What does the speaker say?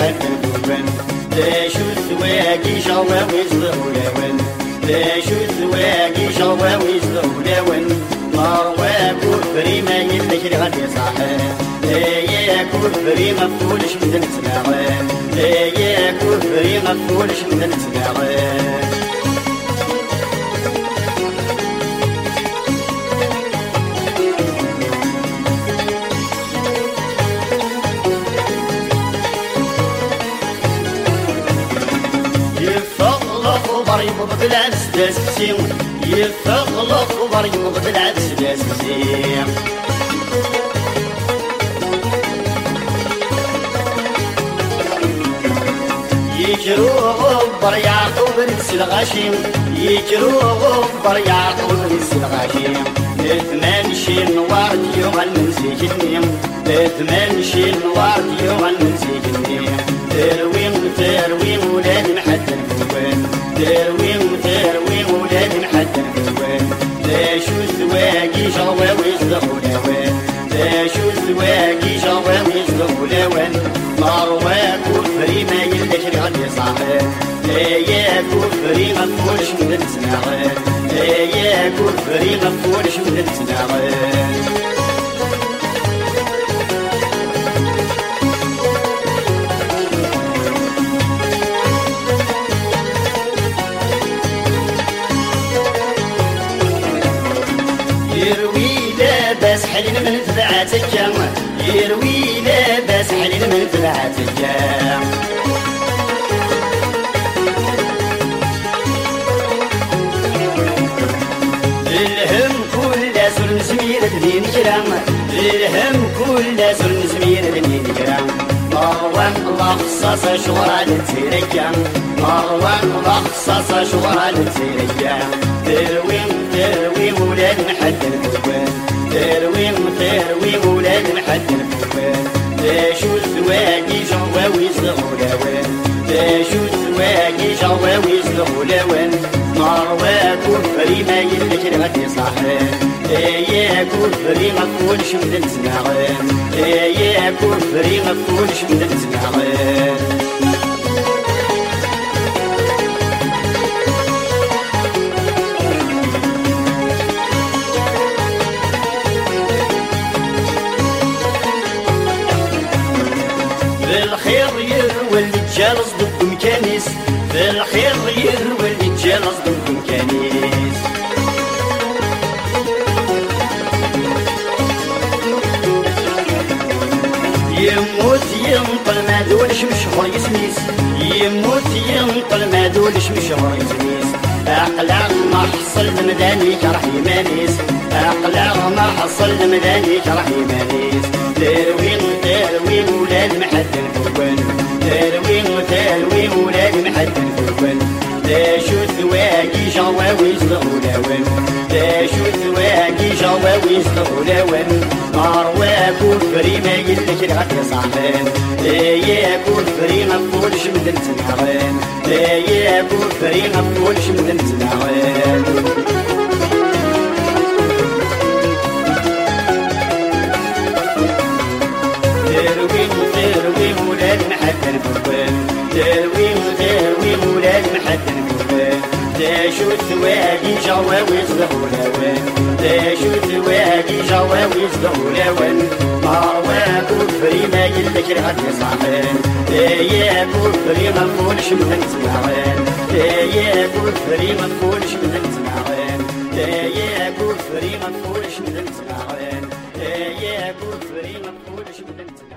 حتى الكوبان ليش الثواقي جواويز ضرولون ليش الثواقي جواويز ضرولون مروى كفري ما يلك غادي صاحب يا كفري ما فولش من نتلاغي يا كفري ما فولش من نتلاغي خبر يمضل عن سداسي يفغل خبر يمضل عن سداسي يجرو غبر يعقوب نفس الغشيم يجرو غبر يعقوب نفس الغشيم ثمان شي نوار ديوغ المنزيج النيم ثمان شي نوار ديوغ المنزيج النيم تروين تروين ولاد محد الكوان تروين تروين ولاد محد الكوان ليش الزواجي جواوي الزغلاوان ليش الزواجي جواوي الزغلاوان مروان كفري ما يلك غادي صاحب يا كفري ما من الزناغ يا كفري ما من الزناغ لاباس حليل من تبعاتك يروي لاباس حليل من تبعاتك الهم كل سر نسمير دين كرام. الهم كل سر نسمير دين كرام. مروان الله خصاص شغرا للتيريا مروان الله خصاص شغرا للتيريا تروي تروي ولاد محد الكوان. تروي تروي ولاد محد الفوان تاشو الزواجي جواوي الزغلاوان تاشو الزواجي جواوي الزغلاوان مروى كفري ما يلك غادي صاحب يا كفري ما تقولش من الزناغان يا كفري ما تقولش من الزناغان ضد مكانيس يموت ينطل ما دولش مشهور يسميس يموت ينطل ما دولش مشهور يسميس أقلع ما حصل مداني كرح يمانيس أقلع ما حصل مداني كرح يمانيس ثواقي جواويز الغلاوان داشو ثواقي جواويز الغلاوان مروى كفري ما يلك الغد صاحبان يا كفري ما تقولش من التنعوان يا كفري ما تقولش من التنعوان داشو الثواقي جواويز ضهولاوان داشو الثواقي جواويز ضهولاوان مروى كفري ما يلك رهد يصعبان يا كفري ما نقولش من نسمعان يا كفري ما نقولش من نسمعان يا كفري ما نقولش من نسمعان يا كفري ما نقولش من نسمعان